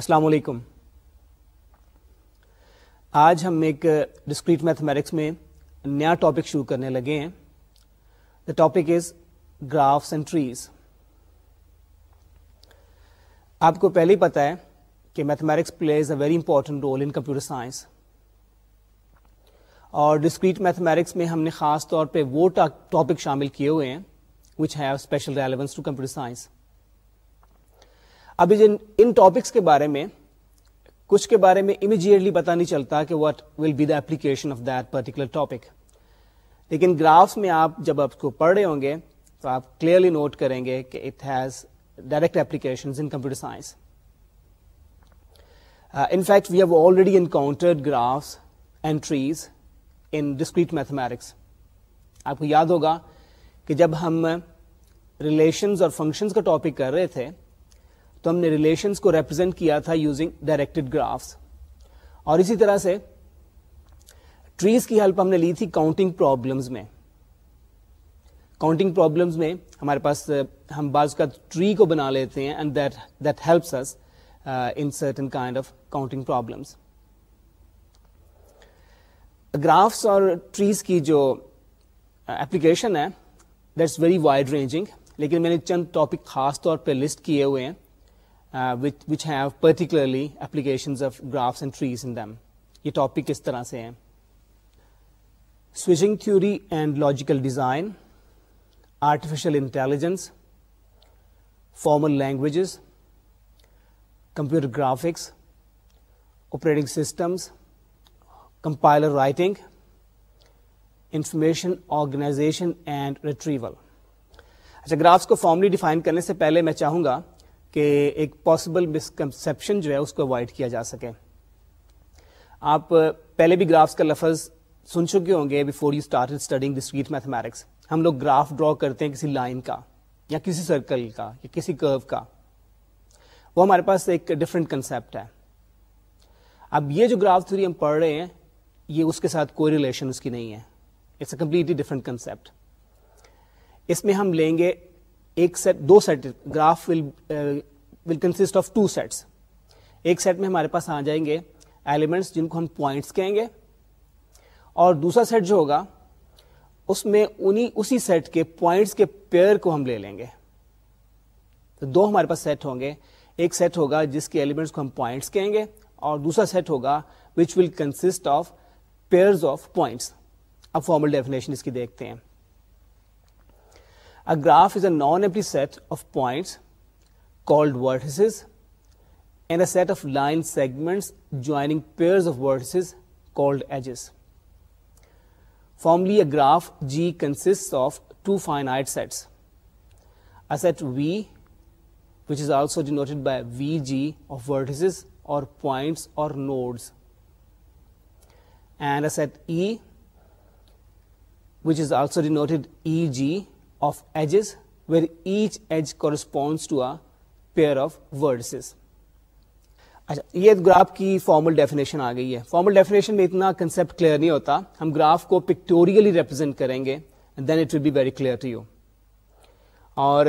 السلام علیکم آج ہم ایک ڈسکریٹ میتھمیٹکس میں نیا ٹاپک شروع کرنے لگے ہیں the topic is graphs and trees آپ کو پہلے ہی پتا ہے کہ mathematics play very important role in computer science اور ڈسکریٹ میتھمیٹکس میں ہم نے خاص طور پہ وہ ٹاپک شامل کیے ہوئے ہیں which have special relevance to computer science اب ان ٹاپکس کے بارے میں کچھ کے بارے میں امیجیٹلی پتا نہیں چلتا کہ what will be the application of that particular topic لیکن گرافس میں آپ جب آپ کو پڑھ رہے ہوں گے تو آپ کلیئرلی نوٹ کریں گے کہ it has direct application in computer science in fact we have already encountered graphs and trees in discrete mathematics آپ کو یاد ہوگا کہ جب ہم ریلیشنز اور فنکشنز کا ٹاپک کر رہے تھے تو ہم نے ریلیشنس کو ریپرزینٹ کیا تھا یوزنگ ڈائریکٹڈ گرافس اور اسی طرح سے ٹریز کی ہیلپ ہم نے لی تھی کاؤنٹنگ پرابلمس میں کاؤنٹنگ پرابلمس میں ہمارے پاس ہم بعض کا ٹری کو بنا لیتے ہیں and that that helps us in certain kind of counting problems graphs اور ٹریز کی جو اپلیکیشن uh, ہے دیٹس ویری وائڈ رینجنگ لیکن میں نے چند ٹاپک خاص طور پہ لسٹ کیے ہوئے ہیں which which have particularly applications of graphs and trees in them یہ ٹاپک کس طرح سے ہیں switching theory and logical design artificial intelligence formal languages computer graphics operating systems compiler writing information organisation and retrieval اچھا graphs کو formally define کرنے سے پہلے میں چاہوں گا کہ ایک پاسبل مسکنسپشن جو ہے اس کو اوائڈ کیا جا سکے آپ پہلے بھی گرافس کا لفظ سن چکے ہوں گے before you start studying discrete mathematics ہم لوگ گراف ڈرا کرتے ہیں کسی لائن کا یا کسی سرکل کا یا کسی کرو کا وہ ہمارے پاس ایک ڈفرینٹ کنسیپٹ ہے اب یہ جو گراف تھری ہم پڑھ رہے ہیں یہ اس کے ساتھ کوئی ریلیشن اس کی نہیں ہے it's a completely different concept اس میں ہم لیں گے ایک سیٹ دو سیٹ سیٹس ایک سیٹ میں ہمارے پاس آ جائیں گے ایلیمنٹس جن کو ہم پوائنٹس کہیں گے اور دوسرا سیٹ جو ہوگا اس میں اسی سیٹ کے کے پوائنٹس پیئر کو ہم لے لیں گے تو دو ہمارے پاس سیٹ ہوں گے ایک سیٹ ہوگا جس کے ایلیمنٹس کو ہم پوائنٹس کہیں گے اور دوسرا سیٹ ہوگا which will consist of pair اب فارمل ڈیفینیشن اس کی دیکھتے ہیں graph is a non app set of points pairs which is also denoted by V G of nodes and H is also denoted E G of edges where each edge corresponds to a pair of vertices اچھا یہ graph کی formal definition آ گئی ہے formal definition میں اتنا concept clear نہیں ہوتا ہم گراف کو پکٹوریلی ریپرزینٹ کریں گے then it will be very clear to you اور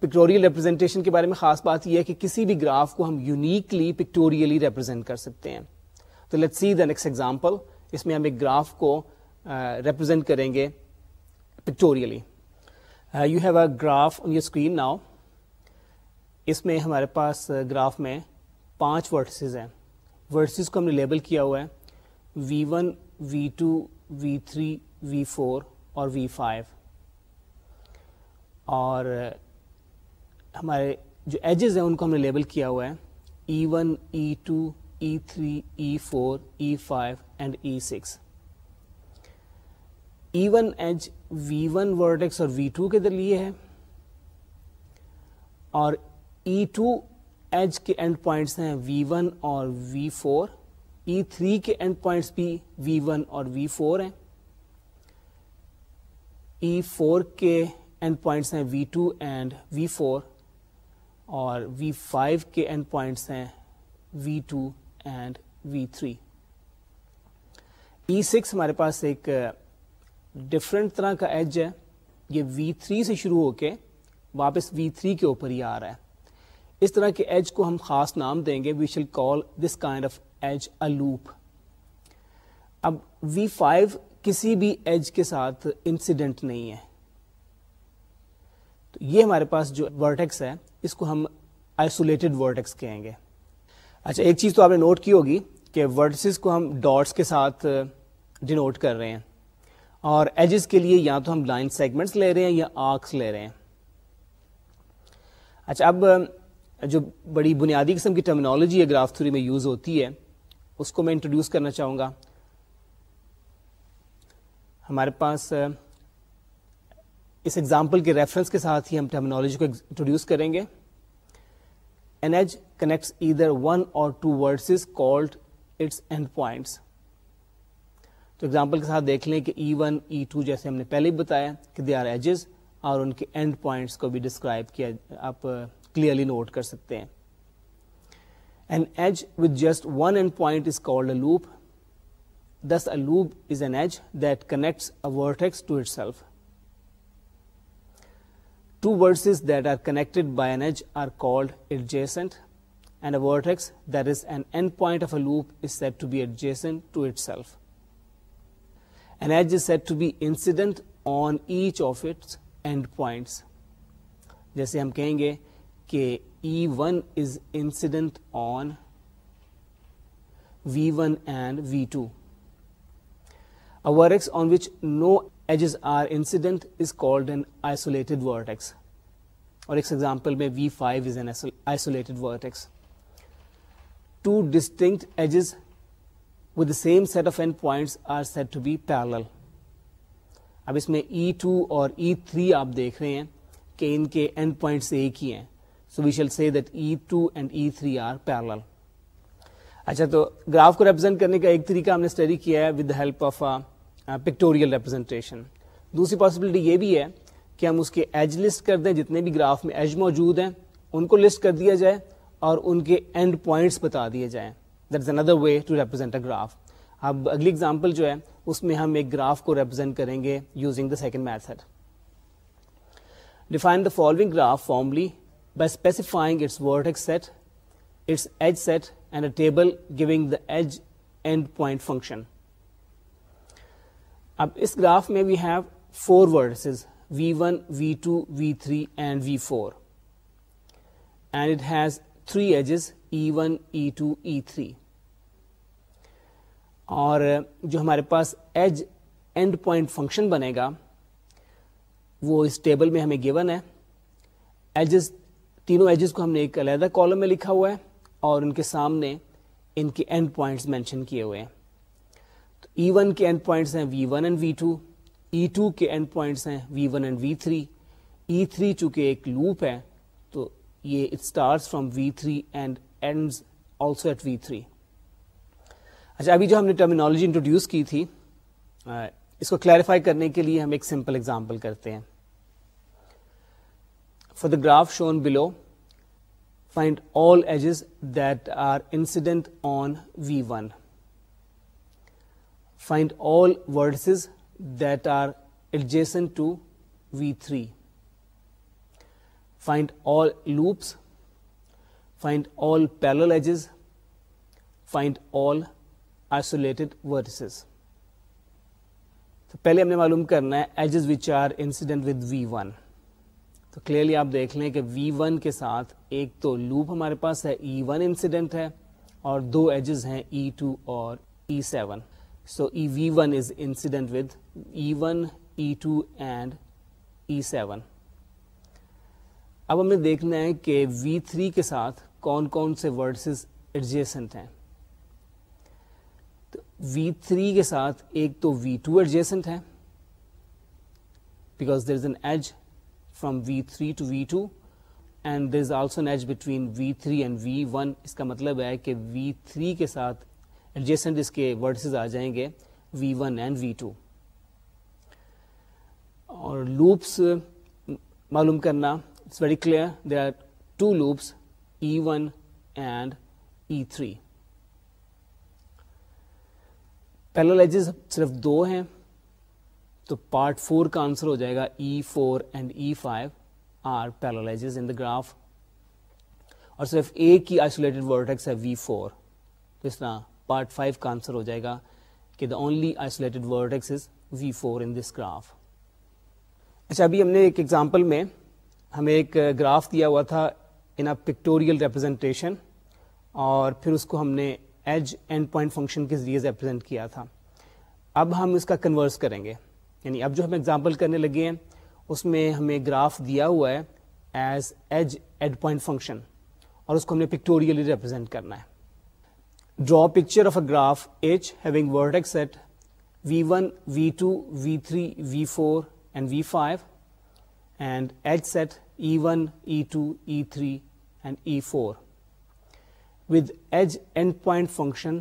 پکٹوریل ریپرزینٹیشن کے بارے میں خاص بات یہ ہے کہ کسی بھی گراف کو ہم یونیکلی پکٹوریلی ریپرزینٹ کر سکتے ہیں تو let see the next example اس میں ہم ایک گراف کو ریپرزینٹ کریں گے pictorially you have a graph on your screen now اس میں ہمارے پاس گراف uh, میں پانچ ورڈسز ہیں ورڈسز کو ہم نے لیبل کیا ہوا ہے V one V two V three V four اور وی فائیو اور uh, ہمارے جو ایجز ہیں ان کو ہم نے لیبل کیا ہوا ہے E one E two E three E four E five and E six E one edge V one vertex اور وی ٹو کے لیے ہے اور ای ٹو ایج کے اینڈ پوائنٹس ہیں وی ون اور وی فور ای تھری کے end points بھی وی ون اور وی فور ہیں ای e فور کے اینڈ پوائنٹس ہیں V two and V four اور وی فائیو کے اینڈ پوائنٹس ہیں V two and V three E six ہمارے پاس ایک ڈفرینٹ طرح کا ایج ہے یہ وی تھری سے شروع ہو کے واپس وی تھری کے اوپر ہی آ رہا ہے اس طرح کے ایج کو ہم خاص نام دیں گے we shall call this kind of edge a loop اب وی فائیو کسی بھی ایج کے ساتھ انسیڈنٹ نہیں ہے تو یہ ہمارے پاس جو ورٹیکس ہے اس کو ہم آئسولیٹڈ ورٹیکس کہیں گے اچھا ایک چیز تو آپ نے نوٹ کی ہوگی کہ ورڈسز کو ہم ڈاٹس کے ساتھ ڈینوٹ کر رہے ہیں اور ایجز کے لیے یا تو ہم لائن سیگمنٹس لے رہے ہیں یا آرکس لے رہے ہیں اچھا اب جو بڑی بنیادی قسم کی ٹرمنالوجی ہے گراف تھری میں یوز ہوتی ہے اس کو میں انٹروڈیوس کرنا چاہوں گا ہمارے پاس اس ایگزامپل کے ریفرنس کے ساتھ ہی ہم ٹرمنالوجی کو انٹروڈیوس کریں گے این ایج کنیکٹس ادھر ون اور two vertices called its end points تو ایگزامپل کے ساتھ دیکھ لیں کہ ای ون ای ٹو جیسے ہم نے پہلے ہی بتایا کہ دے آر ایجز اور ان کے اینڈ پوائنٹس کو بھی ڈسکرائب کیا آپ کلیئرلی uh, نوٹ کر سکتے ہیں an edge with just one end point is called a loop this a loop is an edge that connects vertex to itself two vertices that are are connected by an edge called and a vertex that is an end point of a loop is said to be adjacent self edge said to be incident on each of its end points جیسے ہم کہیں گے کہ E one is incident on V one and V two vertex on which no edges are incident is called an isolated vertex اور ایک example میں V five is an isolated vertex two distinct edges with same set of points are said be parallel اب اس میں E e two اور ای e three آپ دیکھ رہے ہیں کہ ان کے اینڈ پوائنٹس ایک ہی ہیں so we shall see that E two and E three are parallel اچھا تو گراف کو ریپرزینٹ کرنے کا ایک طریقہ ہم نے اسٹڈی کیا ہے with help of pictorial representation دوسری پاسبلٹی یہ بھی ہے کہ ہم اس کے ایج لسٹ کر دیں جتنے بھی گراف میں ایج موجود ہیں ان کو لسٹ کر دیا جائے اور ان کے اینڈ پوائنٹس بتا دیے جائیں that is another way to represent a graph اب اگلی ایگزامپل جو ہے اس میں ہم ایک گراف کو ریپرزینٹ کریں گے using the second method define the following graph formally by specifying its vertex set its edge set and a table giving the edge end point function اب اس گراف میں we have four vertices V one V two V three and V four and it has three edges E one E two E three اور جو ہمارے پاس edge and point function بنے گا وہ اس ٹیبل میں ہمیں گیون ہے ایجز تینوں ایجز کو ہم نے ایک علیحدہ کالم میں لکھا ہوا ہے اور ان کے سامنے ان کے اینڈ پوائنٹس مینشن کیے ہوئے ہیں تو ای e ون کے اینڈ پوائنٹس ہیں V one and V two E two کے اینڈ پوائنٹس ہیں V one and V three E three چونکہ ایک لوپ ہے تو یہ it starts from V three and ends also at V three اچھا ابھی جو ہم نے ٹرمینالوجی انٹروڈیوس کی تھی اس کو کلیریفائی کرنے کے لیے ہم ایک سمپل ایگزامپل کرتے ہیں for the graph shown below find all edges that are incident on V one find all vertices that are adjacent to V three find all loops find all parallel edges find all isolated تو پہلے ہم نے معلوم کرنا ہے edges which are incident with V one تو clearly آپ دیکھ لیں کہ وی ون کے ساتھ ایک تو لوپ ہمارے پاس ہے ای ون انسیڈنٹ ہے اور دو ایجز ہیں ای e ٹو اور E seven so E V one is incident with E one E two and E seven اب ہمیں دیکھنا ہے کہ وی تھری کے ساتھ کون کون سے ورڈسز ایڈجیسنٹ ہیں وی تھری کے ساتھ ایک تو وی ٹو ایڈجیسنٹ ہے because there is an edge from V three to V two and there is also an edge between V three and V one اس کا مطلب ہے کہ وی تھری کے ساتھ ایڈجیسنٹ اس کے ورڈسز آ جائیں گے V one and V two اور لوپس معلوم کرنا it's very clear there are two loops E one and E three edges صرف دو ہیں تو پارٹ فور کا آنسر ہو جائے گا E four and E five are in the graph اور صرف ایک کی آئسولیٹڈ ہے وی فور جس طرح پارٹ فائیو کا آنسر ہو جائے گا کہ the only isolated is V four in this graph اچھا ابھی ہم نے ایک ایگزامپل میں ہمیں ایک گراف دیا ہوا تھا ان اے پکٹوریل ریپرزنٹیشن اور پھر اس کو ہم نے ایج اینڈ پوائنٹ فنکشن کے ذریعے ریپرزینٹ کیا تھا اب ہم اس کا کنورس کریں گے یعنی اب جو ہم ایگزامپل کرنے لگے ہیں اس میں ہمیں گراف دیا ہوا ہے as edge end point function اور اس کو ہم نے پکٹوریلی ریپرزینٹ کرنا ہے draw picture of a graph H having vertex set V one V two V three V four and V five and edge set E one E two E three and E four with edge endpoint function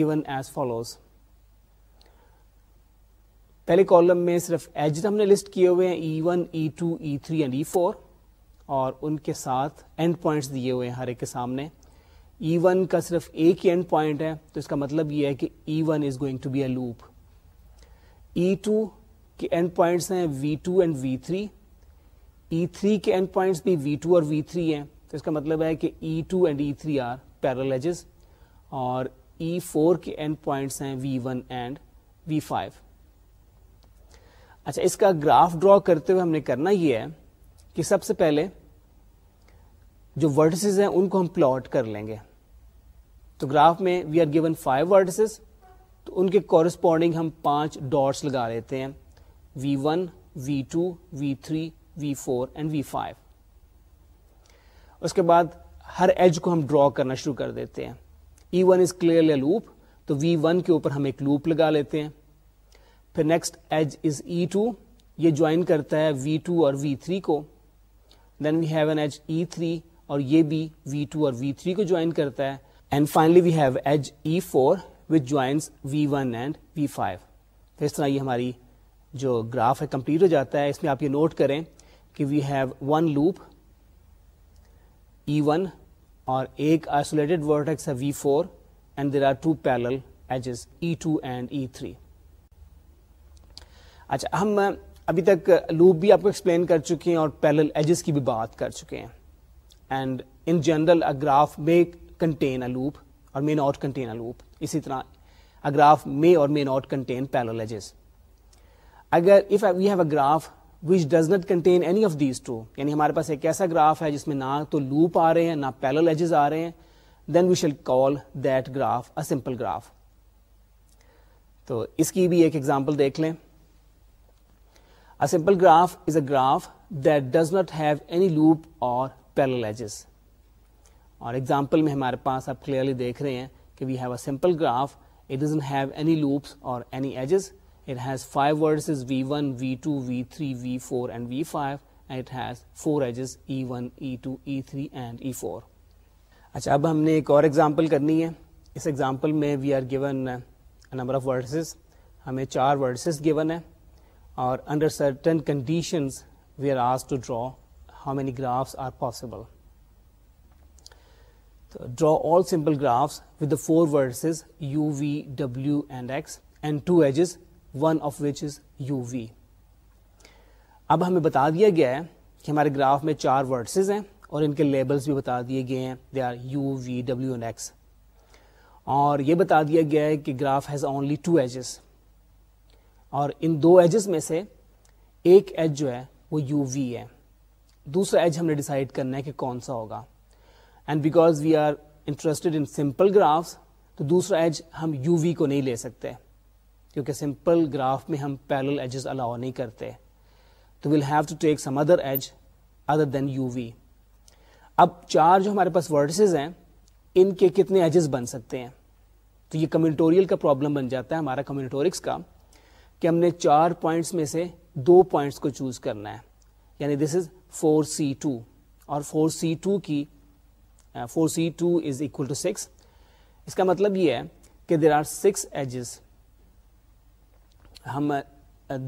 given as follows پہلے column میں صرف edge ہم نے list کیے ہوئے ہیں E one E two E three and E four اور ان کے ساتھ اینڈ پوائنٹس دیے ہوئے ہیں ہر ایک کے سامنے ای e ون کا صرف ایک ہی اینڈ پوائنٹ ہے تو اس کا مطلب یہ ہے کہ E one is going to be a loop E two کے اینڈ پوائنٹس ہیں V two and V three E three کے اینڈ پوائنٹس بھی وی ٹو اور وی تھری ہیں تو اس کا مطلب ہے کہ E two and E three are parallel edges اور ای e فور کے اینڈ پوائنٹس ہیں V one and V five اچھا اس کا گراف ڈرا کرتے ہوئے ہم نے کرنا یہ ہے کہ سب سے پہلے جو ورڈسز ہیں ان کو ہم پلاٹ کر لیں گے تو گراف میں we are given five vertices تو ان کے کورسپونڈنگ ہم پانچ ڈاٹس لگا لیتے ہیں V one V two V three V four and V five اس کے بعد ہر ایج کو ہم ڈرا کرنا شروع کر دیتے ہیں E one is clearly loop تو وی ون کے اوپر ہم ایک لوپ لگا لیتے ہیں پھر next edge is E two یہ جوائن کرتا ہے وی ٹو اور وی تھری کو then we have an edge E three اور یہ بھی وی ٹو اور وی تھری کو جوائن کرتا ہے and finally we have edge E four with joins V one and V five اس طرح یہ ہماری جو گراف ہے کمپلیٹ ہو جاتا ہے اس میں آپ یہ نوٹ کریں کہ we have one loop E اور ایک آئسولیٹڈ ورٹیکس ہے V four and there are two parallel edges E two and E three اچھا ہم ابھی تک لوپ بھی آپ کو ایکسپلین کر چکے ہیں اور پیرل ایجز کی بھی بات کر چکے ہیں and in general a graph may contain a loop اور may not contain a loop اسی طرح اگراف مے اور may not contain parallel edges اگر if we have a graph which does not contain any of these two یعنی ہمارے پاس ایک ایسا گراف ہے جس میں نہ تو لوپ آ رہے ہیں نہ پیرل ایجز آ رہے ہیں then we shall call that graph a simple graph تو اس کی بھی ایک ایگزامپل دیکھ لیں a simple graph is a graph that does not have any loop اور پیرل ایجز اور ایگزامپل میں ہمارے پاس آپ کلیئرلی دیکھ رہے ہیں کہ we have a simple graph it doesn't have any loops اور any edges it has five vertices V one V two V three V four and V five and it has four edges E one E two E three and E four اچھا اب ہم نے ایک اور example کرنی ہے اس example میں we are given number of vertices ہمیں چار ورسز گیون ہیں اور under certain conditions we are as to draw many graphs are possible تو draw all simple graphs with the four vertices U V W and X and two edges one of which is U V اب ہمیں بتا دیا گیا ہے کہ ہمارے graph میں چار ورڈسز ہیں اور ان کے لیبلس بھی بتا دیے گئے ہیں they are U V W and X اور یہ بتا دیا گیا ہے کہ graph has only two edges اور ان دو ایجز میں سے ایک ایج جو ہے وہ یو وی ہے دوسرا ایج ہم نے ڈیسائڈ کرنا ہے کہ کون سا ہوگا and because we are interested in simple graphs تو دوسرا ایج ہم یو وی کو نہیں لے سکتے کیونکہ سمپل گراف میں ہم پیرل ایجز الاؤ نہیں کرتے تو we'll have to take some other edge other then U V اب چار جو ہمارے پاس ورڈسز ہیں ان کے کتنے ایجز بن سکتے ہیں تو یہ کمیونٹوریل کا پرابلم بن جاتا ہے ہمارا کمیونٹورکس کا کہ ہم نے چار پوائنٹس میں سے دو پوائنٹس کو چوز کرنا ہے یعنی this is four C two اور فور سی ٹو کی four C two is equal to six اس کا مطلب یہ ہے کہ دیر آر سکس ایجز ہم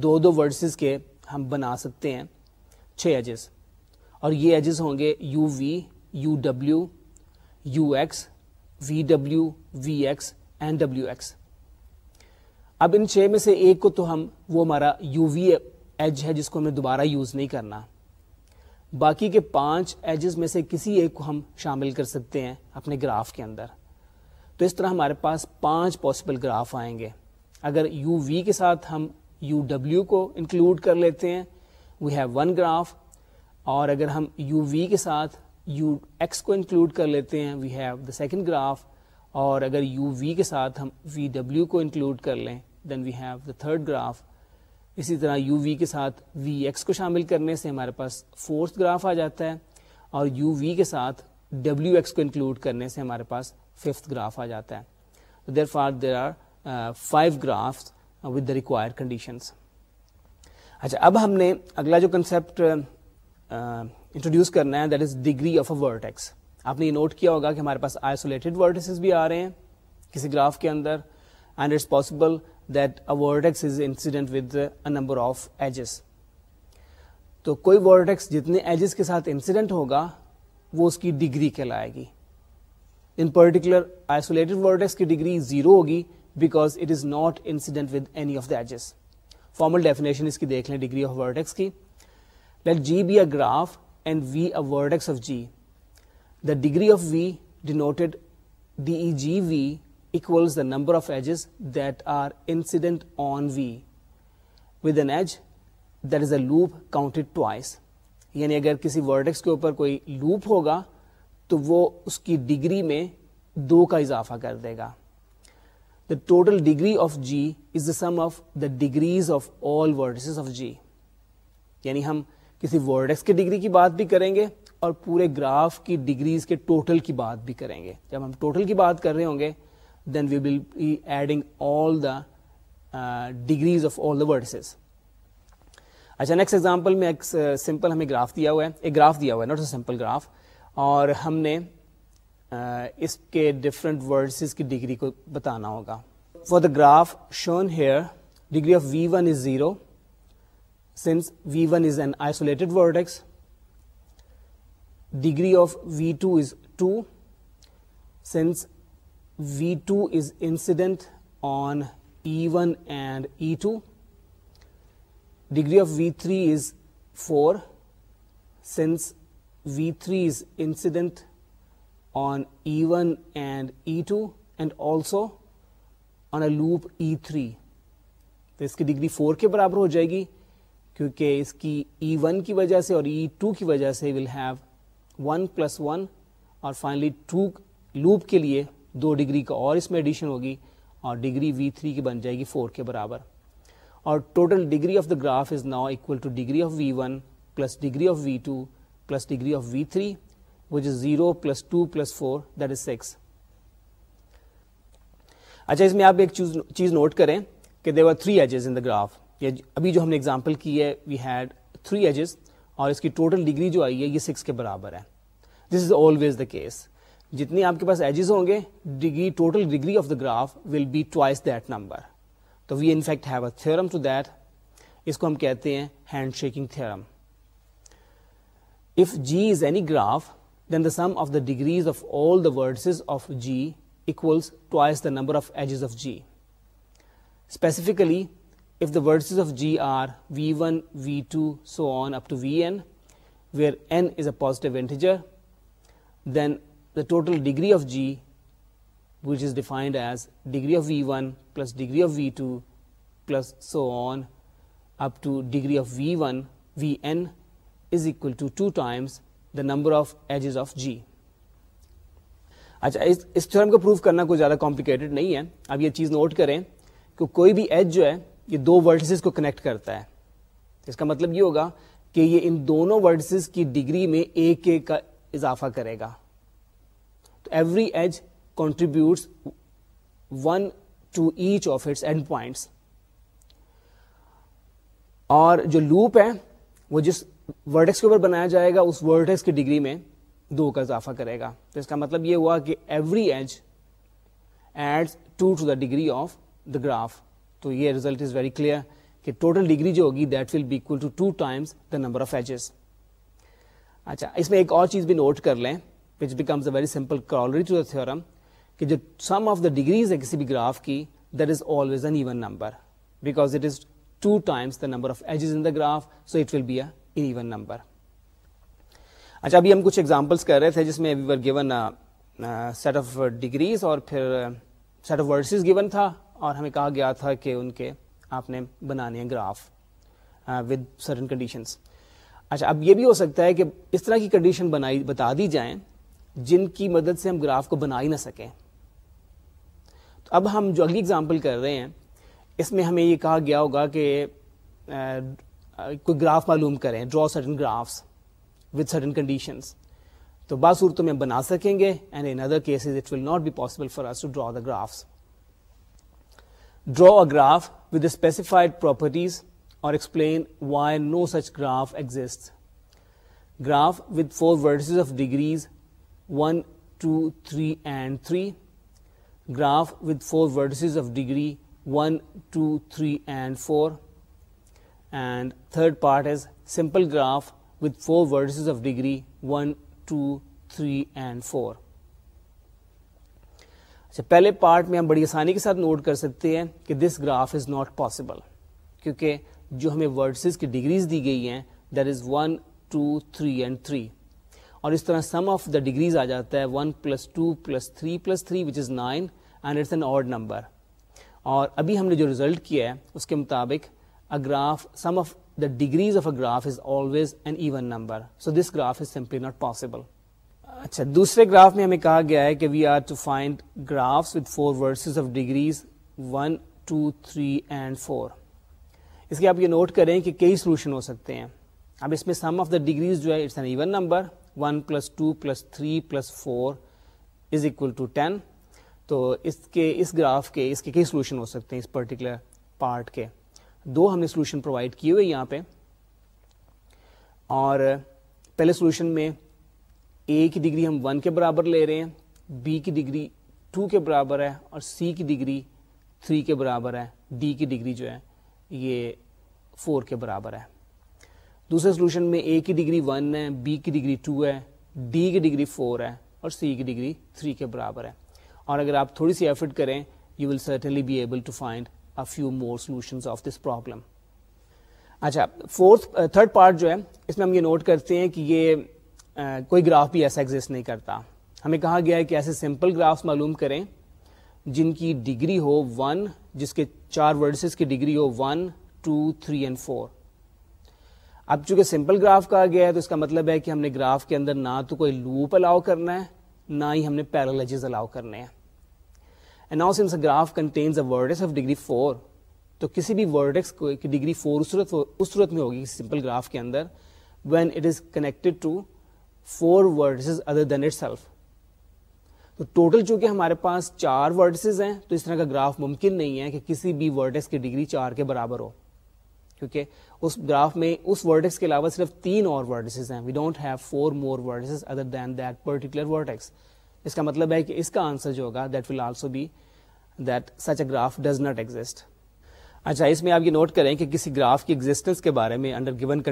دو دو ورسز کے ہم بنا سکتے ہیں چھ ایجز اور یہ ایجز ہوں گے U V U W U X V W V X and W X اب ان چھ میں سے ایک کو تو ہم وہ ہمارا یو وی ایج ہے جس کو ہمیں دوبارہ یوز نہیں کرنا باقی کے پانچ ایجز میں سے کسی ایک کو ہم شامل کر سکتے ہیں اپنے گراف کے اندر تو اس طرح ہمارے پاس پانچ پاسبل گراف آئیں گے اگر یو وی کے ساتھ ہم یو ڈبلیو کو انکلوڈ کر لیتے ہیں وی ہیو ون گراف اور اگر ہم یو وی کے ساتھ یو ایکس کو انکلوڈ کر لیتے ہیں we have the second graph اور اگر یو وی کے ساتھ ہم وی ڈبلیو کو انکلوڈ کر لیں then we have the third graph اسی طرح یو وی کے ساتھ وی ایکس کو شامل کرنے سے ہمارے پاس فورتھ گراف آ جاتا ہے اور یو وی کے ساتھ ڈبلیو ایکس کو انکلوڈ کرنے سے ہمارے پاس ففتھ گراف آ جاتا ہے therefore there are five graph with the require conditions اچھا اب ہم نے اگلا جو کنسپٹ انٹروڈیوس کرنا ہے that is degree of a vertex آپ نے یہ نوٹ کیا ہوگا کہ ہمارے پاس آئسولیٹڈ ورٹیسز بھی آ رہے ہیں کسی گراف کے اندر and it's possible that a vertex is incident with a number of edges تو کوئی ورٹیکس جتنے ایجز کے ساتھ انسیڈنٹ ہوگا وہ اس کی ڈگری کہلائے گی ان پرٹیکولر آئسولیٹڈ ورٹیکس کی ڈگری زیرو ہوگی because it is not incident with any of the edges formal definition اس کی دیکھ لیں ڈگری آف ورڈیکس کی let G be a graph and V a of G the degree of V denoted D E G V equals the number of edges that are incident on V with an edge that is a loop counted twice یعنی اگر کسی vertex کے اوپر کوئی loop ہوگا تو وہ اس کی ڈگری میں دو کا اضافہ کر دے گا total degree of G is the sum of the degrees of vertices of G یعنی ہم کسی ورڈ کی ڈگری کی بات بھی کریں گے اور پورے گراف کی ڈگریز کے ٹوٹل کی بات بھی کریں گے جب ہم ٹوٹل کی بات کر رہے ہوں گے then we will be adding all the degrees of all the vertices اچھا نیکسٹ ایگزامپل میں ایک سمپل uh, ہمیں گراف دیا ہوا ہے ایک گراف دیا ہوا ہے ناٹ اے سمپل گراف اور ہم نے اس کے ڈفرنٹ ورڈ کی ڈگری کو بتانا ہوگا for the graph shown here degree of V one is zero since V one is an isolated vertex degree of V two is two since V two is incident on E one and E two degree of V three is four since V three is incident on E one and E two and also on a loop E three تو اس کی degree four کے برابر ہو جائے گی کیونکہ اس کی ای e ون کی وجہ سے اور ای e ٹو کی وجہ سے will have one plus one اور فائنلی ٹو لوپ کے لیے دو ڈگری کا اور اس میں ایڈیشن ہوگی اور ڈگری وی تھری کی بن جائے گی فور کے برابر اور total degree of the graph is now equal to degree of V one plus degree of V two plus degree of V three which is zero plus two plus four six اچھا اس میں آپ ایک چیز note کریں کہ there are three edges in the graph ابھی جو ہم نے ایگزامپل کی ہے وی ہیڈ تھری ایجز اور اس کی ٹوٹل ڈگری جو آئی ہے یہ کے برابر ہے this is always the case جتنے آپ کے پاس ایجز ہوں گے degree total degree of the graph will be twice that number تو we in fact have a theorem to that اس کو ہم کہتے ہیں handshaking theorem if G is any graph then the sum of the degrees of all the vertices of G equals twice the number of edges of G. Specifically, if the vertices of G are V1, V2, so on up to Vn, where n is a positive integer, then the total degree of G, which is defined as degree of V1 plus degree of V2 plus so on up to degree of Vn, is equal to 2 times the number of edges of G اچھا اس کو proof کرنا کوئی زیادہ complicated نہیں ہے آپ یہ چیز نوٹ کریں کہ کوئی بھی ایج جو ہے یہ دو ورڈسز کو کنیکٹ کرتا ہے اس کا مطلب یہ ہوگا کہ یہ ان دونوں ورڈسز کی ڈگری میں ایک ایک کا اضافہ کرے گا تو every edge contributes one to each of its end points اور جو لوپ ہے وہ جس ورڈیکس کے اوپر بنایا جائے گا اس ورڈیکس کی ڈگری میں دو کا اضافہ کرے گا تو اس کا مطلب یہ ہوا کہ every edge add two to the degree of the graph تو یہ ریزلٹ از ویری کلیئر کہ ٹوٹل ڈگری جو ہوگی that will be equal to two times the number of edges اچھا اس میں ایک اور چیز بھی نوٹ کر لیں which becomes a very simple corollary to the theorem کہ جو سم آف دا ڈگریز ہے کسی بھی گراف کی that is always an even number because it is two times the number of edges in the graph so it will be a even number اچھا ابھی ہم کچھ ایگزامپلس کر رہے تھے جس میں given given set set of of degrees اور اور پھر تھا ہمیں کہا گیا تھا کہ ان کے آپ نے بنانے ہیں گراف ود سرٹن کنڈیشنس اچھا اب یہ بھی ہو سکتا ہے کہ اس طرح کی کنڈیشن بنائی بتا دی جائیں جن کی مدد سے ہم گراف کو بنا ہی نہ سکیں تو اب ہم جو اگلی اگزامپل کر رہے ہیں اس میں ہمیں یہ کہا گیا ہوگا کہ کوئی گراف معلوم کریں draw certain graphs with certain conditions تو بعض صورتوں میں بنا سکیں گے and in other cases it will not be possible for to draw the graphs draw a graph with specified properties اور explain why no such graph exist graph with four vertices of degrees one two three and three graph with four vertices of degree one two three and four and third part is simple graph with four vertices of degree one two three and four اچھا پہلے part میں ہم بڑی آسانی کے ساتھ note کر سکتے ہیں کہ this graph is not possible کیونکہ جو ہمیں ورڈسز کی ڈگریز دی گئی ہیں there is one two three and three اور اس طرح سم آف دا ڈگریز آ جاتا ہے one plus two plus three plus three which is nine and its an odd number اور ابھی ہم نے جو ریزلٹ کیا ہے اس کے مطابق a graph of the degrees of a graph is always an even number so this graph is simply not possible اچھا دوسرے گراف میں ہمیں کہا گیا ہے کہ we are to find graphs with forces of degrees one two three and four اس کی آپ یہ نوٹ کریں کہ کئی سولوشن ہو سکتے ہیں اب اس میں سم آف دا ڈگریز جو ہے its an even number one plus two plus three plus four is equal to ten تو اس کے اس گراف کے اس کے کئی سولوشن ہو سکتے ہیں اس پرٹیکولر پارٹ کے دو ہم نے سولوشن پرووائڈ کیے ہوئے یہاں پہ اور پہلے سولوشن میں اے کی ڈگری ہم ون کے برابر لے رہے ہیں بی کی ڈگری ٹو کے برابر ہے اور سی کی ڈگری تھری کے برابر ہے ڈی کی ڈگری جو ہے یہ فور کے برابر ہے دوسرے سولوشن میں اے کی ڈگری ون ہے بی کی ڈگری ٹو ہے ڈی کی ڈگری فور ہے اور سی کی ڈگری تھری کے برابر ہے اور اگر آپ تھوڑی سی ایفٹ کریں you will certainly be able to find few more solution of this problem اچھا فورتھ تھرڈ پارٹ جو ہے اس میں ہم یہ نوٹ کرتے ہیں کہ یہ کوئی گراف بھی ایسا ایگزسٹ نہیں کرتا ہمیں کہا گیا ہے کہ ایسے سمپل گرافس معلوم کریں جن کی ڈگری ہو ون جس کے چار ورڈسز کی degree who one two three and four اب چونکہ سمپل گراف کہا گیا ہے تو اس کا مطلب ہے کہ ہم نے گراف کے اندر نہ تو کوئی لوپ الاؤ کرنا ہے نہ ہی ہم نے پیرالجز الاؤ کرنے ہیں and now since graph contains a vertex of degree four تو کسی بھی ورڈیکس کی ڈگری فور اس صورت اس صورت میں ہوگی سمپل گراف کے اندر when it is connected to four vertices other than itself تو ٹوٹل چونکہ ہمارے پاس چار ورڈسز ہیں تو اس طرح کا گراف ممکن نہیں ہے کہ کسی بھی ورڈس کی ڈگری چار کے برابر ہو کیونکہ اس گراف میں اس ورڈیکس کے علاوہ صرف تین اور ورڈسز ہیں we don't have four more vertices other than that particular vertex اس کا مطلب ہے کہ اس کا آنسر جو ہوگا that that will also be such a graph does not exist اچھا اس میں آپ یہ نوٹ کریں کہ کسی گراف کی کے بارے میں انڈر گیون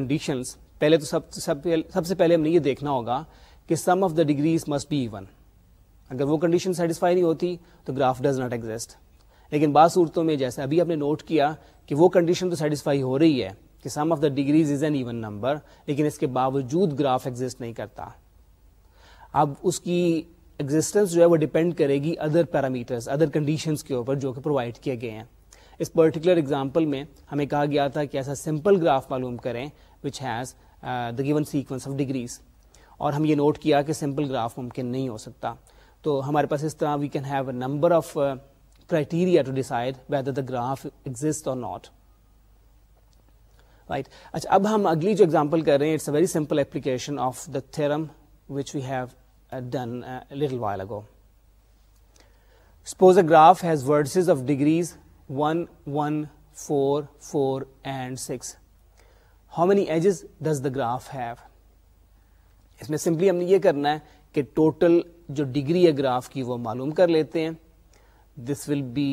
پہلے تو سب سب سب سے پہلے ہم نے یہ دیکھنا ہوگا کہ sum of the degrees must be even اگر وہ کنڈیشن سیٹسفائی نہیں ہوتی تو گراف ڈز ناٹ ایگزٹ لیکن بعض صورتوں میں جیسے ابھی آپ نے نوٹ کیا کہ وہ کنڈیشن تو سیٹسفائی ہو رہی ہے کہ sum of the degrees is an even number لیکن اس کے باوجود گراف ایگزٹ نہیں کرتا اب اس کی ایگزٹینس جو ہے وہ ڈیپینڈ کرے گی ادر پیرامیٹرس ادر کنڈیشنس کے اوپر جو کہ پرووائڈ کیے گئے ہیں اس پرٹیکولر ایگزامپل میں ہمیں کہا گیا تھا کہ ایسا سمپل گراف معلوم کریں which has the given sequence of degrees اور ہم یہ نوٹ کیا کہ سمپل گراف ممکن نہیں ہو سکتا تو ہمارے پاس اس طرح we can have a number of criteria to decide whether the graph exist or not right اچھا اب ہم اگلی جو ایگزامپل کر رہے ہیں it's a very simple application of the theorem which we have little while ago suppose a graph has vertices of degrees one one four four and six how many edges does the graph have اس میں simply ہم نے یہ کرنا ہے کہ total جو degree ہے graph کی وہ معلوم کر لیتے ہیں this will be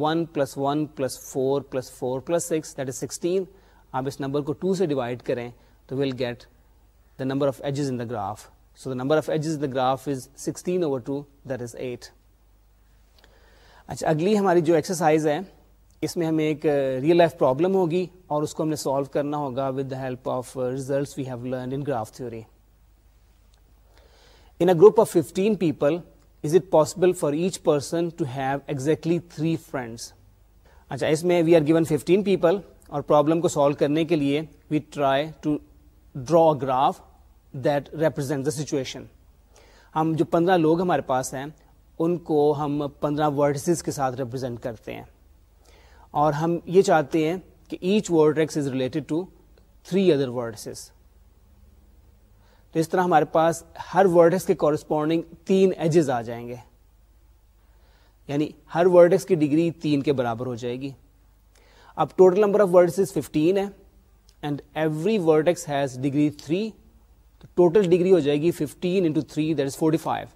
one plus one plus four plus four plus six that is sixteen آپ اس نمبر کو ٹو سے ڈیوائڈ کریں تو will get the number of edges in the graph So the number of edges in the graph is 16 over 2, that is 8. اچھا اگلی ہماری جو ایکسرسائز ہے اس میں ہمیں ایک ریئل لائف پرابلم ہوگی اور اس کو ہم نے سالو کرنا ہوگا with the help of results we have learn in in graph theory a group of 15 people is it possible for each person to have exactly three friends اچھا اس میں وی آر گیون 15 پیپل اور problem کو solve کرنے کے لیے we try to draw graph represent the situation ہم جو پندرہ لوگ ہمارے پاس ہیں ان کو ہم پندرہ ورڈسز کے ساتھ ریپرزینٹ کرتے ہیں اور ہم یہ چاہتے ہیں کہ each vertex is related to three other vertices تو اس طرح ہمارے پاس ہر ورڈ کے کورسپونڈنگ تین ایجز آ جائیں گے یعنی ہر ورڈ کی ڈگری تین کے برابر ہو جائے گی اب total number of vertex fifteen ہے and every vertex has degree three تو ٹوٹل ڈگری ہو جائے گی fifteen into that is forty five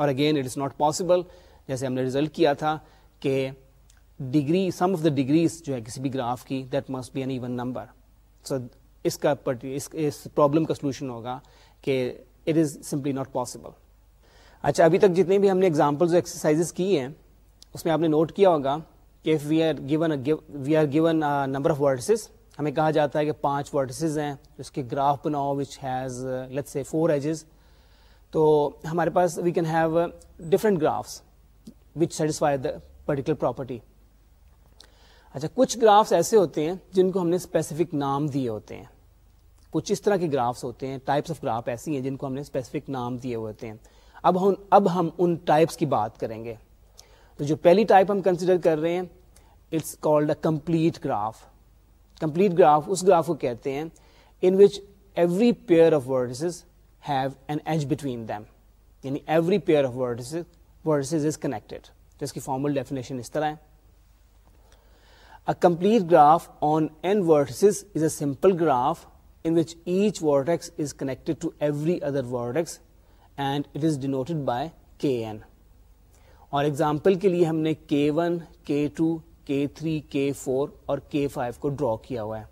اور again it is not possible جیسے ہم نے ریزلٹ کیا تھا کہ degree sum of the degrees جو ہے کسی بھی گراف کی that must be an even number so اس کا اس پرابلم کا سولوشن ہوگا کہ it is simply not possible اچھا ابھی تک جتنے بھی ہم نے اگزامپلز اور ایکسرسائز کی ہیں اس میں آپ نے نوٹ کیا ہوگا کہ we we are are given given number of vertices ہمیں کہا جاتا ہے کہ پانچ ورڈسز ہیں اس کے گراف بناؤ وچ ہیز لیٹ سے فور ایجز تو ہمارے پاس we can have different graphs which satisfy the particular property اچھا کچھ گرافس ایسے ہوتے ہیں جن کو ہم نے اسپیسیفک نام دیے ہوتے ہیں کچھ اس طرح کے گرافس ہوتے ہیں ٹائپس آف گراف ایسی ہیں جن کو ہم نے اسپیسیفک نام دیے ہوتے ہیں اب ہم اب ہم ان ٹائپس کی بات کریں گے تو جو پہلی ٹائپ ہم کنسیڈر کر رہے ہیں it's called a complete graph complete graph us graph کو کہتے ہیں in which every pair of vertices have an edge between them یعنی every pair of vertices is connected تو اس کی فارمل ڈیفینیشن اس طرح ہے A complete graph on n vertices is a simple graph in which each vertex is connected to every other vertex and it is denoted by kn. اور example کے لیے ہم نے k1, k2, K three four اور K five کو draw کیا ہوا ہے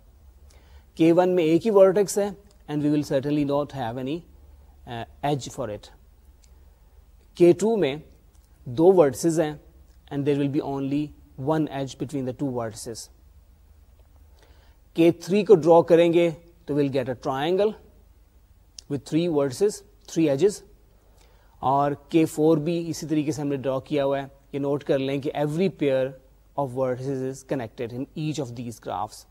کے ون میں ایک ہی ورٹیکس ہے and we will certainly not have any edge for it K two میں دو ورڈسز ہیں and there will be only one edge between the two vertices K three کو ڈرا کریں گے تو will get a triangle with three vertices three edges اور K four بھی اسی طریقے سے ہم نے ڈرا کیا ہوا ہے یہ نوٹ کر لیں کہ every pair of vertex is connected in each of these graphs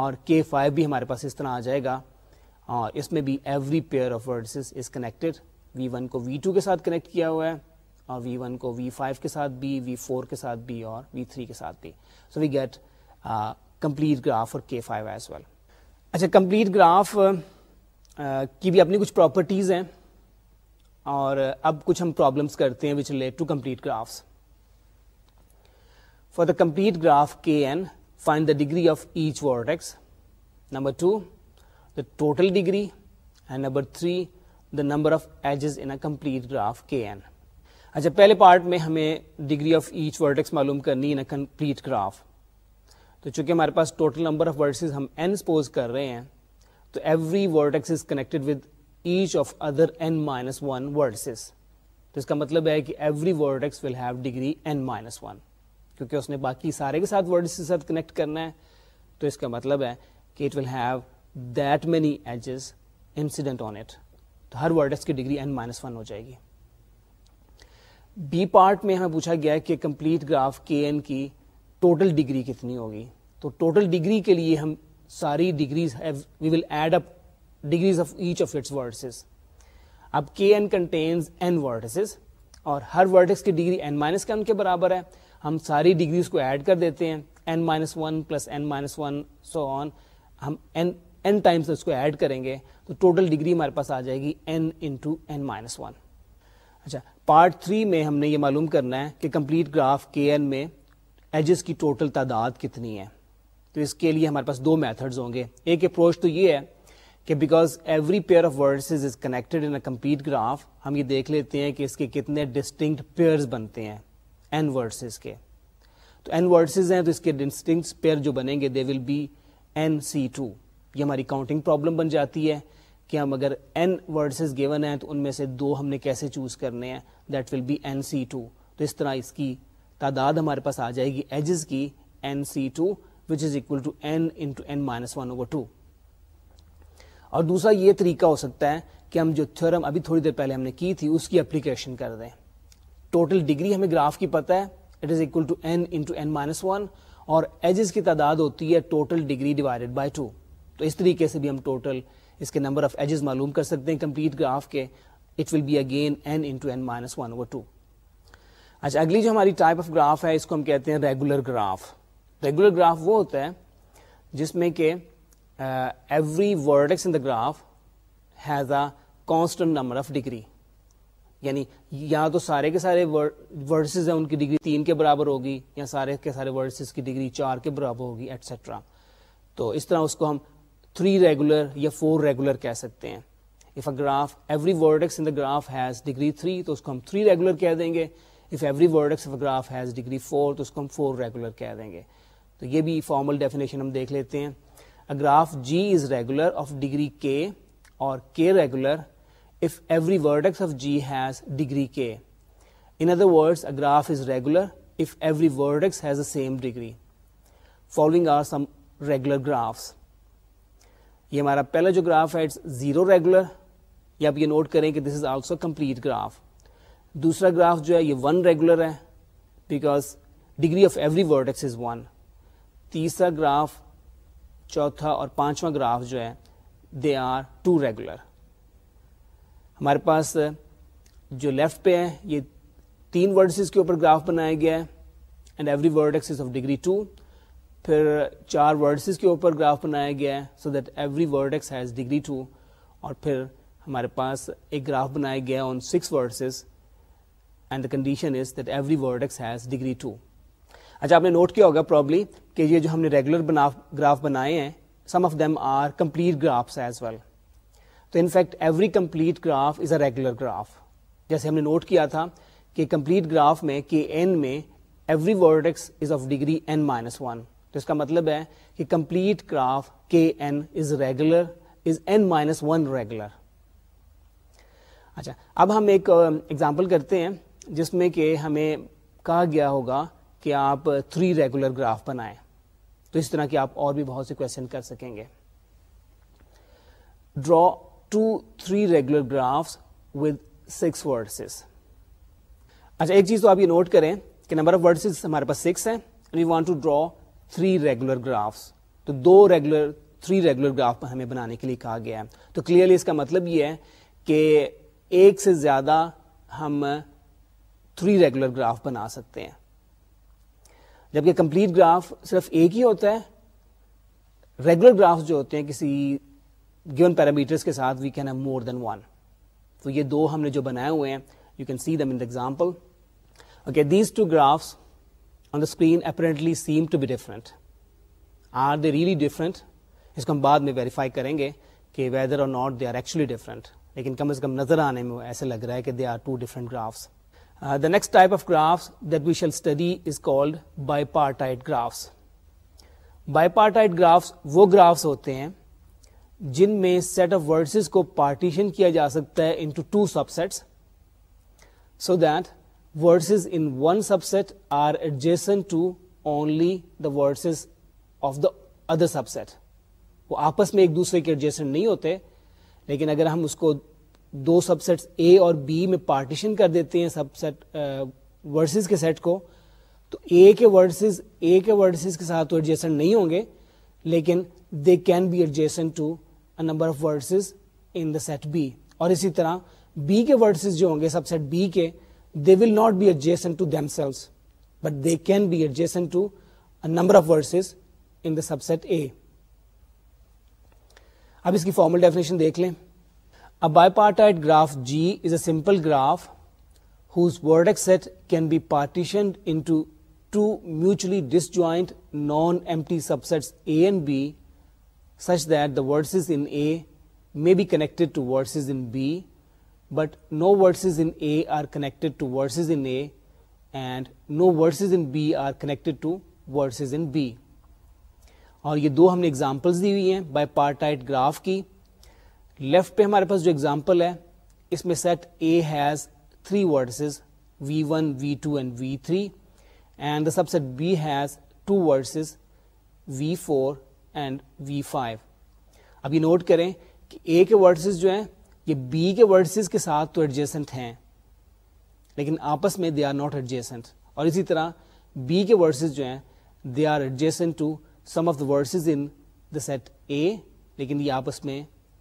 اور کے فائیو بھی ہمارے پاس اس طرح آ جائے گا اور اس میں بھی every pair of vertex is connected V one کو وی ٹو کے ساتھ کنیکٹ کیا ہوا ہے اور وی ون کو وی فائیو کے ساتھ بھی وی فور کے ساتھ بھی اور وی تھری کے ساتھ بھی so we get complete graph اور کے فائیو ایز ویل اچھا کمپلیٹ گراف کی بھی اپنی کچھ پراپرٹیز ہیں اور اب کچھ ہم پرابلمس کرتے ہیں which relate to complete graphs for the complete graph K N find the degree of each vertex number two the total degree and number three the number of edges in a complete graph K N اچھا پہلے part میں ہمیں degree of each vertex معلوم کرنی in complete graph تو چونکہ ہمارے پاس ٹوٹل نمبر آف ورڈسز ہم این سپوز کر رہے ہیں تو every vertex is connected with each of other N minus one vertices تو اس کا مطلب ہے کہ every vertex will have degree N minus one کیونکہ اس نے باقی سارے کے ساتھ ورڈ کے ساتھ کنیکٹ کرنا ہے تو اس کا مطلب ہے کہ it will have that many edges incident on it تو ہر ورڈ کی ڈگری این مائنس ون ہو جائے گی بی پارٹ میں ہمیں پوچھا گیا کہ کمپلیٹ گراف کے این کی ٹوٹل ڈگری کتنی ہوگی تو ٹوٹل ڈگری کے لیے ہم ساری degrees we will add up degrees of each of its of K n N contains اور ہر کی ڈگری مائنس کے ان کے برابر ہے ہم ساری ڈگریز کو ایڈ کر دیتے ہیں N minus one plus N minus one so on ہم این ٹائمس اس کو ایڈ کریں گے تو ٹوٹل ڈگری ہمارے پاس آ جائے گی n into n minus one اچھا پارٹ تھری میں ہم نے یہ معلوم کرنا ہے کہ کمپلیٹ گراف کے این میں ایجز کی ٹوٹل تعداد کتنی ہے تو اس کے لیے ہمارے پاس دو میتھڈز ہوں گے ایک اپروچ تو یہ ہے کہ because every pair of vertices is connected in a complete graph ہم یہ دیکھ لیتے ہیں کہ اس کے کتنے ڈسٹنکٹ پیئرز بنتے ہیں این ورسز کے تو این ورسز ہیں تو اس کے ڈسٹنگ پیئر جو بنیں گے they will be n C two یہ ہماری کاؤنٹنگ پرابلم بن جاتی ہے کہ ہم اگر این گیون ہیں تو ان میں سے دو ہم نے کیسے چوز کرنے ہیں that will be N C two تو اس طرح اس کی تعداد ہمارے پاس آ جائے گی ایجز کی N C two which is equal to N N minus one over two اور دوسرا یہ طریقہ ہو سکتا ہے کہ ہم جو تھورم ابھی تھوڑی دیر پہلے ہم نے کی تھی اس کی اپلیکیشن کر دیں ٹوٹل ڈگری ہمیں گراف کی پتہ ہے it is equal to N into N minus one اور ایجز کی تعداد ہوتی ہے total degree divided by two تو اس طریقے سے بھی ہم ٹوٹل اس کے نمبر آف ایجز معلوم کر سکتے ہیں کمپلیٹ گراف کے it will be again N into N minus one over two اچھا اگلی جو ہماری ٹائپ آف گراف ہے اس کو ہم کہتے ہیں ریگولر گراف ریگولر گراف وہ ہوتا ہے جس میں کہ every vertex in the graph has a constant number of degree یعنی یا تو سارے کے سارے ورڈسز ہیں ان کی ڈگری تین کے برابر ہوگی یا سارے کے سارے ورڈسز کی ڈگری چار کے برابر ہوگی ایٹسٹرا تو اس طرح اس کو ہم تھری ریگولر یا فور ریگولر کہہ سکتے ہیں if a graph every in the graph has degree three تو اس کو ہم تھری ریگولر کہہ دیں گے if every vertex a graph has degree four تو اس کو ہم فور ریگولر کہہ دیں گے تو یہ بھی فارمل ڈیفینیشن ہم دیکھ لیتے ہیں graph G is regular of degree K اور K regular if every vertex of G has degree K. In other words, a graph is regular if every vertex has the same degree. Following are some regular graphs. یہ ہمارا پہلا جو graph ہے it's zero regular یا آپ یہ note کریں کہ this is also complete graph دوسرا گراف جو ہے یہ ون ریگولر ہے because degree of every vertex is one تیسرا گراف چوتھا اور پانچواں گراف جو ہے دے آر ٹو ریگولر ہمارے پاس جو لیفٹ پہ ہے یہ تین ورڈسز کے اوپر گراف بنایا گیا ہے and every vertex X of degree two پھر چار ورڈسز کے اوپر گراف بنایا گیا ہے so that every vertex X has degree two اور پھر ہمارے پاس ایک گراف بنایا گیا on six vertices and the condition is that every vertex X has degree two اچھا آپ نے نوٹ کیا ہوگا پرابلی کہ یہ جو ہم نے ریگولر گراف بنائے ہیں some of them are complete graphs as well تو in fact every complete graph is a regular graph جیسے ہم نے نوٹ کیا تھا کہ کمپلیٹ گراف میں کے این میں every vertex is of degree n minus one تو اس کا مطلب ہے کہ complete graph K n is regular is n minus one regular اچھا اب ہم ایک ایگزامپل کرتے ہیں جس میں کہ ہمیں کہا گیا ہوگا کہ آپ تھری ریگولر گراف بنائیں تو اس طرح کے آپ اور بھی بہت سے کوشچن کر سکیں گے draw two three regular graphs with six vertices اچھا ایک چیز تو آپ یہ نوٹ کریں کہ نمبر آف ورڈسز ہمارے پاس سکس ہیں we want to draw three regular graphs تو دو ریگولر تھری ریگولر گراف ہمیں بنانے کے لیے کہا گیا ہے تو کلیئرلی اس کا مطلب یہ ہے کہ ایک سے زیادہ ہم تھری ریگولر گراف بنا سکتے ہیں جبکہ کمپلیٹ گراف صرف ایک ہی ہوتا ہے ریگولر گراف جو ہوتے ہیں کسی گون پیرامیٹرس کے ساتھ we can have more than one تو یہ دو ہم نے جو بنائے ہوئے ہیں you can see them in example okay these two graphs on the screen apparently seem to be different are they really different اس کو ہم بعد میں ویریفائی کریں گے کہ whether or not they are actually different لیکن کم از کم نظر آنے میں ایسے لگ رہا ہے کہ they are two different graphs the next type of graphs that we shall study is called bipartite graphs bipartite graphs وہ گرافس ہوتے ہیں جن میں سیٹ آف ورڈسز کو پارٹیشن کیا جا سکتا ہے into two subsets so that in one subset are to only the vertices of the other subset وہ آپس میں ایک دوسرے کے ایڈجیسن نہیں ہوتے لیکن اگر ہم اس کو دو سب سیٹ اے اور بی میں پارٹیشن کر دیتے ہیں سب سیٹ ورڈسز کے سیٹ کو تو اے کے ورڈز کے کے ساتھ تو ایڈجسٹ نہیں ہوں گے لیکن they can be adjacent to number of vertices in the set B اور اسی طرح بی کے ورڈسز جو ہوں گے سب سیٹ بی کے they will not be adjacent to cells but they can be two number of in the subset A اب اس کی فارمل ڈیفینیشن دیکھ لیں اب bi graph G is a simple graph whose would set can be partition disjoint nonempty subset A and B such that the vertices in A may be connected to vertices in B but no vertices in A are connected to vertices in A and no vertices in B are connected to vertices in B اور یہ دو ہم نے examples دی ہوئی ہیں bipartite graph کی left پہ ہمارے پاس جو ایگزامپل ہے اس میں set A has three vertices V one V two and V three and the subset B has two vertices V four and V five اب یہ نوٹ کریں کہ اے کے ورڈسز جو ہیں یہ بی کے ورڈسز کے ساتھ تو ایڈجیسنٹ ہیں لیکن آپس میں دے آر ناٹ ایڈجیسنٹ اور اسی طرح بی کے ورڈسز جو ہیں they are adjacent set A لیکن یہ آپس میں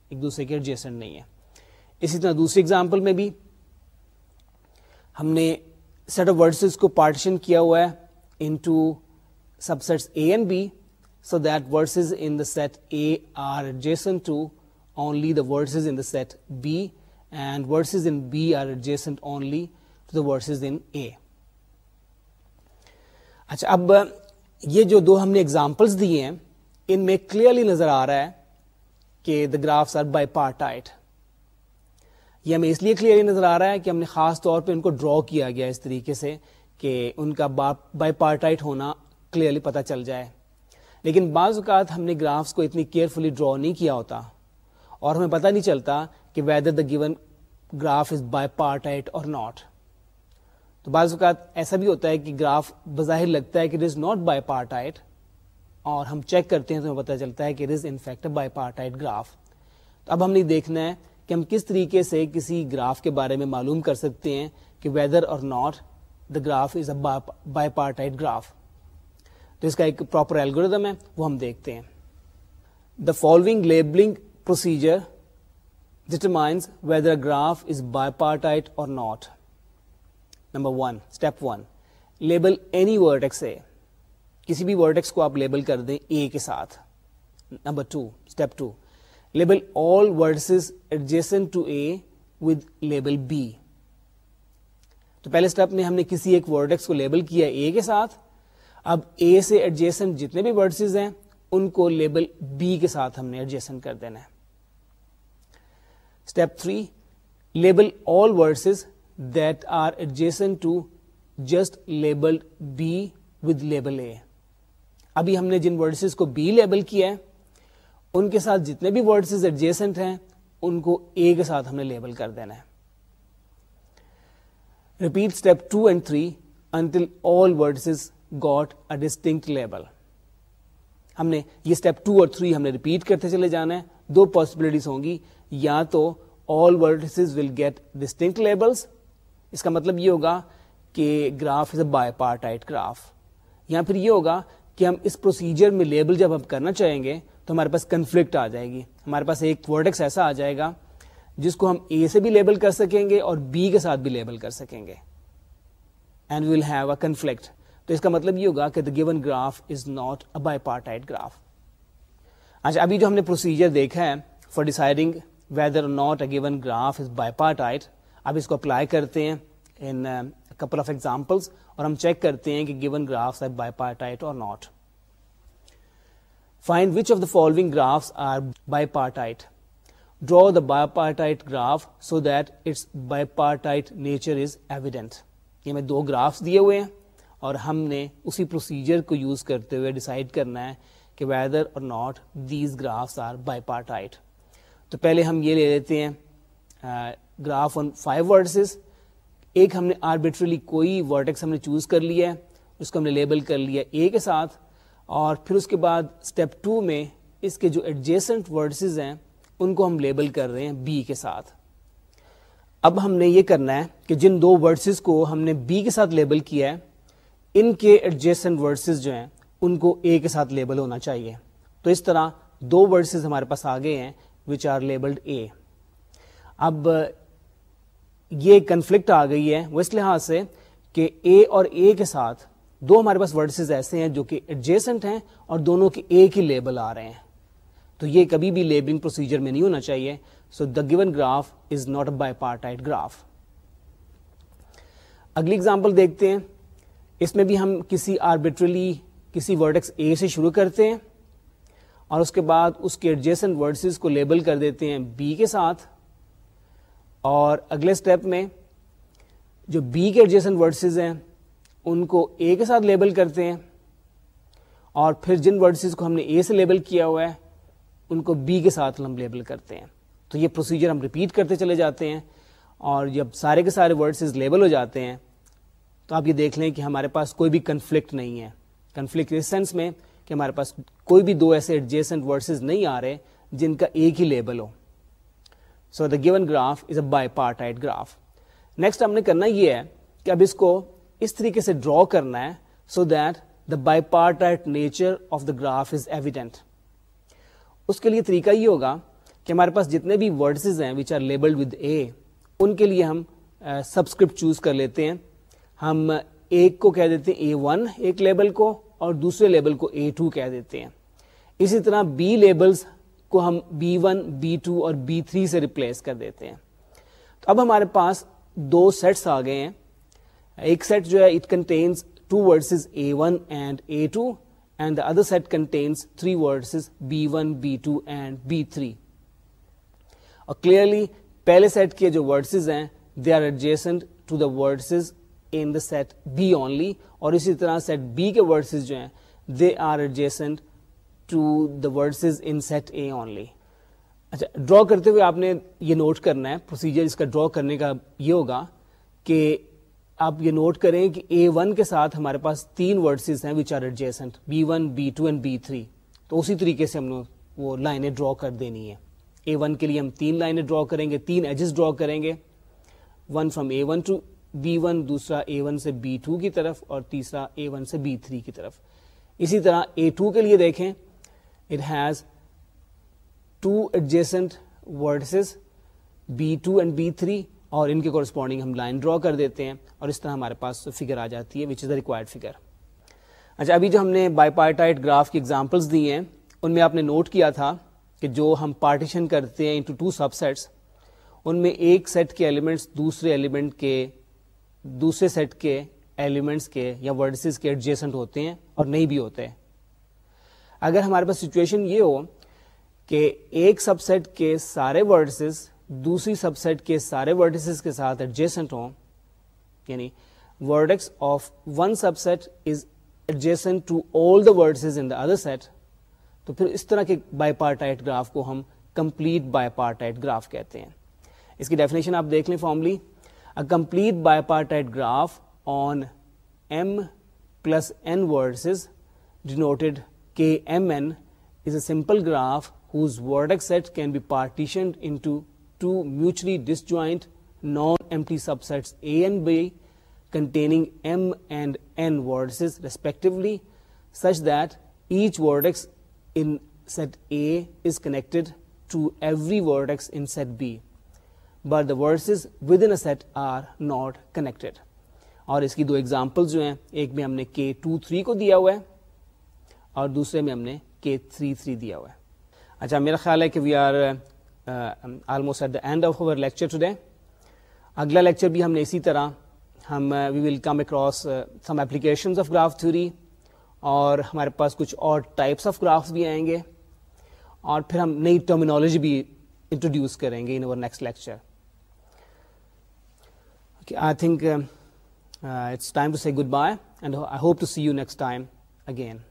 ایک دوسرے کے ایڈجیسنٹ نہیں ہے اسی طرح دوسری ایگزامپل میں بھی ہم نے سیٹ آف ورڈسز کو پارٹیشن کیا ہوا ہے in two subsets A and B so that vertices in the set A are only to only the vertices in the set B and vertices in B are to only vertices in A اچھا اب یہ جو دو ہم نے examples دیے ہیں ان میں کلیئرلی نظر آ رہا ہے کہ the graphs are bipartite یہ ہمیں اس لیے کلیئرلی نظر آ رہا ہے کہ ہم نے خاص طور پہ ان کو ڈرا کیا گیا اس طریقے سے کہ ان کا بائی پارٹائٹ ہونا کلیئرلی پتہ چل جائے لیکن بعض اوقات ہم نے گرافس کو اتنی کیئرفلی ڈرا نہیں کیا ہوتا اور ہمیں پتہ نہیں چلتا کہ whether the given graph is bipartite اور ناٹ تو بعض اوقات ایسا بھی ہوتا ہے کہ گراف بظاہر لگتا ہے کہ it is not bipartite اور ہم چیک کرتے ہیں تو ہمیں پتہ چلتا ہے کہ it is by part آئٹ graph تو اب ہم نے دیکھنا ہے کہ ہم کس طریقے سے کسی گراف کے بارے میں معلوم کر سکتے ہیں کہ ویدر اور not the graph is a bipartite graph کا ایک پراپر الگوریدم ہے وہ ہم دیکھتے ہیں the following labelling procedure determines whether graph is bipartite اور not number one one step label any vertex A کسی بھی ورڈیکس کو آپ لیبل کر دیں اے کے ساتھ number two step two label all adjacent to A with label B تو پہلے اسٹیپ میں ہم نے کسی ایک ورڈیکس کو لیبل کیا اے کے ساتھ اب اے سے ایڈجیسن جتنے بھی ورڈسز ہیں ان کو لیبل بی کے ساتھ ہم نے ایڈجیسن کر دینا ہے step three label all vertices that are adjacent to just label B with label A ابھی ہم نے جن ورڈسز کو بی لیبل کیا ہے ان کے ساتھ جتنے بھی ورڈسز ایڈجیسنٹ ہیں ان کو اے کے ساتھ ہم نے لیبل کر دینا ہے repeat step two and three until all vertices got a distinct label ہم نے یہ اسٹیپ ٹو اور تھری ہم نے ریپیٹ کرتے چلے جانا ہے دو پاسبلٹیز ہوں گی یا تو all vertices will get distinct labels اس کا مطلب یہ ہوگا کہ graph is a bipartite graph یا پھر یہ ہوگا کہ ہم اس پروسیجر میں لیبل جب ہم کرنا چاہیں گے تو ہمارے پاس کنفلکٹ آ جائے گی ہمارے پاس ایک ورڈکس ایسا آ جائے گا جس کو ہم اے سے بھی لیبل کر سکیں گے اور بی کے ساتھ بھی لیبل کر سکیں گے and we'll have a conflict تو اس کا مطلب یہ ہوگا کہ the given graph is not a bipartite graph اچھا ابھی جو ہم نے پروسیجر دیکھا ہے for deciding whether not a given graph is bipartite اب اس کو اپلائی کرتے ہیں ان کپل آف ایگزامپلس اور ہم چیک کرتے ہیں کہ گیون گرافس اور not find which of the following graphs are bipartite draw the bipartite graph so that its bipartite evident یہ میں دو گرافس دیے ہوئے ہیں اور ہم نے اسی پروسیجر کو یوز کرتے ہوئے ڈیسائیڈ کرنا ہے کہ ویدر اور not these graphs are bipartite تو پہلے ہم یہ لے لیتے ہیں گراف آن فائیو ورڈسز ایک ہم نے آربیٹریلی کوئی ورڈس ہم نے چوز کر لیا ہے اس کو ہم نے لیبل کر لیا اے کے ساتھ اور پھر اس کے بعد اسٹیپ ٹو میں اس کے جو ایڈجیسنٹ ورڈسز ہیں ان کو ہم لیبل کر رہے ہیں بی کے ساتھ اب ہم نے یہ کرنا ہے کہ جن دو ورڈسز کو ہم نے بی کے ساتھ لیبل کیا ہے ان کے ایڈجسنٹ ورسز جو ہیں ان کو اے کے ساتھ لیبل ہونا چاہیے تو اس طرح دو ورسز ہمارے پاس آگے ہیں وچ آر لیبلڈ اے اب یہ کنفلکٹ آ گئی ہے وہ اس لحاظ سے کہ اے اور اے کے ساتھ دو ہمارے پاس ورڈسز ایسے ہیں جو کہ ایڈجیسنٹ ہیں اور دونوں کے اے کی لیبل آ رہے ہیں تو یہ کبھی بھی لیبلنگ پروسیجر میں نہیں ہونا چاہیے so the given graph is not a bipartite graph اگلی اگزامپل دیکھتے ہیں اس میں بھی ہم کسی آربیٹریلی کسی ورڈکس اے سے شروع کرتے ہیں اور اس کے بعد اس کے ایڈجیسن ورڈسز کو لیبل کر دیتے ہیں بی کے ساتھ اور اگلے اسٹیپ میں جو بی کے ایڈجیسن ورڈسز ہیں ان کو اے کے ساتھ لیبل کرتے ہیں اور پھر جن ورڈسز کو ہم نے اے سے لیبل کیا ہوا ہے ان کو بی کے ساتھ ہم لیبل کرتے ہیں تو یہ پروسیجر ہم ریپیٹ کرتے چلے جاتے ہیں اور جب سارے کے سارے ورڈسز لیبل ہو جاتے ہیں تو آپ یہ دیکھ لیں کہ ہمارے پاس کوئی بھی کنفلکٹ نہیں ہے کنفلکٹ اس سینس میں کہ ہمارے پاس کوئی بھی دو ایسے ایڈجیسنٹ نہیں آ رہے جن کا ایک ہی label who so the given graph is a bipartite graph next ہم نے کرنا یہ ہے کہ اب اس کو اس طریقے سے ڈرا کرنا ہے so that the bipartite nature of the graph is evident اس کے لیے طریقہ یہ ہوگا کہ ہمارے پاس جتنے بھی ورڈسز ہیں ویچ آر لیبل ان کے لیے ہم سبسکرپٹ چوز کر لیتے ہیں ہم ایک کو کہہ دیتے ہیں اے ون ایک لیبل کو اور دوسرے لیبل کو اے ٹو کہہ دیتے ہیں اسی طرح بی لیبلز کو ہم بی ون بی ٹو اور بی تھری سے ریپلیس کر دیتے ہیں تو اب ہمارے پاس دو سیٹس آ گئے ہیں ایک سیٹ جو ہے it contains two vertices A one and A two and the other set contains three vertices B one B two and B three اور کلیئرلی پہلے سیٹ کے جو ورڈسز ہیں they are adjacent to the vertices in the set B only اور اسی طرح set B کے vertices جو ہیں they are adjacent to the vertices in set A only اچھا ڈرا کرتے ہوئے آپ نے یہ نوٹ کرنا ہے پروسیجر اس کا ڈرا کرنے کا یہ ہوگا کہ آپ یہ نوٹ کریں کہ اے ون کے ساتھ ہمارے پاس تین ورڈسز ہیں which are adjacent B one B two and B three تو اسی طریقے سے ہم نے وہ لائنیں ڈرا کر دینی ہے اے ون کے لیے ہم تین لائنیں ڈرا کریں گے تین ایجز ڈرا کریں گے one from A one to B one دوسرا اے ون سے بی ٹو کی طرف اور تیسرا اے ون سے بی تھری کی طرف اسی طرح اے ٹو کے لیے دیکھیں it has two adjacent vertices B two and B three اور ان کے کورسپونڈنگ ہم لائن ڈرا کر دیتے ہیں اور اس طرح ہمارے پاس فگر آ جاتی ہے which is the required figure اچھا ابھی جو ہم نے بائی پارٹائٹ گراف کی ایگزامپلس دی ہیں ان میں آپ نے نوٹ کیا تھا کہ جو ہم پارٹیشن کرتے ہیں انٹو ٹو سب سیٹس ان میں ایک سیٹ کے ایلیمنٹس دوسرے ایلیمنٹ کے دوسرے سیٹ کے ایلیمنٹس کے یا ورڈسز کے ایڈجیسنٹ ہوتے ہیں اور نہیں بھی ہوتے اگر ہمارے پاس سچویشن یہ ہو کہ ایک سب سیٹ کے سارے ورڈسز دوسری سب سیٹ کے سارے ورڈسز ورڈسز کے ساتھ ہوں یعنی of one subset set is to all the the in other تو پھر اس طرح کے بائی پارٹائٹ گراف کو ہم کمپلیٹ بائی پارٹائٹ گراف کہتے ہیں اس کی ڈیفینیشن آپ دیکھ لیں formally a complete bipartite graph on m plus n vertices, denoted kmn, is a simple graph whose vertex set can be partitioned into two mutually disjoint non-empty subsets A and B containing m and n vertices respectively, such that each vertex in set A is connected to every vertex in set B. But the vertices with in A set are not connected اور اس کی دو example جو ہیں ایک میں ہم نے کے ٹو تھری کو دیا ہوا ہے اور دوسرے میں ہم نے کے تھری تھری دیا ہوا ہے اچھا میرا خیال ہے کہ we are almost at the end of our lecture today اگلا لیکچر بھی ہم نے اسی طرح ہم we will come across some applications of graph theory اور ہمارے پاس کچھ اور ٹائپس آف گرافس بھی آئیں گے اور پھر ہم نئی ٹرمینالوجی بھی انٹروڈیوس کریں گے in our next lecture I think uh, uh, it's time to say goodbye, and I hope to see you next time again.